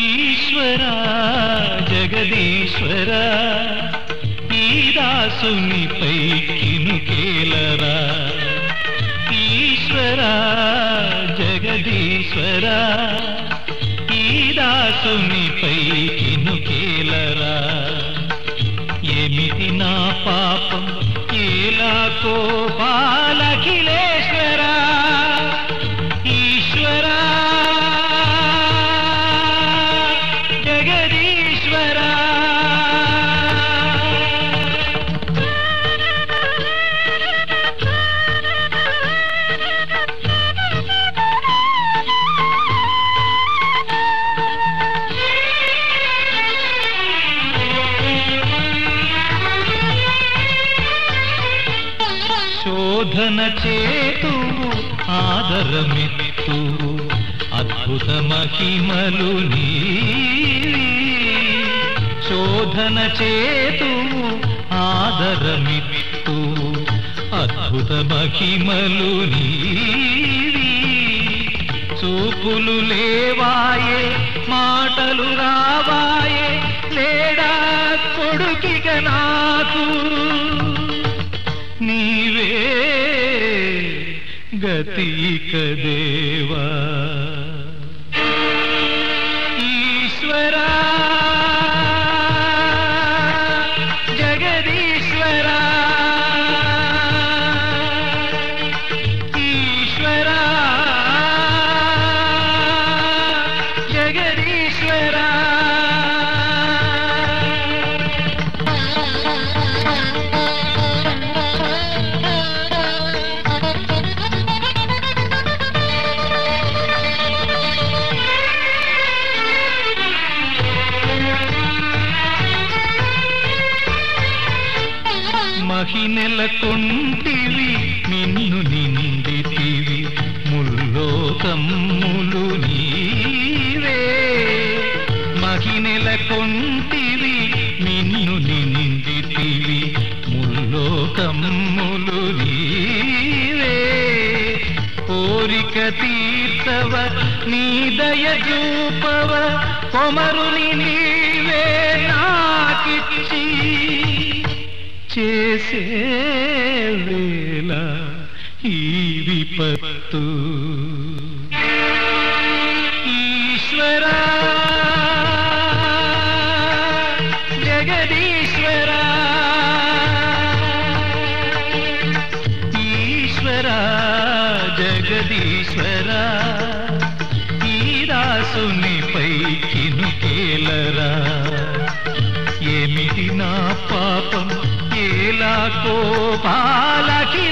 ఈశ్వరా జగదీశ్వరా ఈశ్వరా జగదీశ్వరా ఈ కినుకేలరా ఈశ్వరా జగదీశ్వరా. ఈ దాసునిపై కినుకేలరా ఏమిటి నా పాపం? ఏలాకో బాలఖిలేశ్వరా శోధన చేతువు ఆదరమిత్తు అద్భుత మహిమలు శోధన చేతువు ఆదరమిత్తు అద్భుత మహిమలు నీవి. చూపులు లేవాయే మాటలు రావాయే లేడా కొడుకిక నాకు. నీవే గతీక దేవా ఈశ్వరా జగదీశ్వరా ఈశ్వరా జగదీశ్వరా మహినెల కొంటివి నిన్ను నిందితివి ముల్లోకమ్ములు నీవే. మహినెల కొంటివి నిన్ను నిందితివి ముల్లోకమ్ములు నీవే. కోరిక తీర్చవ నీ దయ చూపవ కొమరుని నీ చేసే వేళ ఈ విపత్తు. ఈశ్వరా జగదీశ్వరా ఈశ్వరా జగదీశ్వరా ఈ దాసునిపై ఏమిటి నా పాపం ఏలా కోపాలకిలే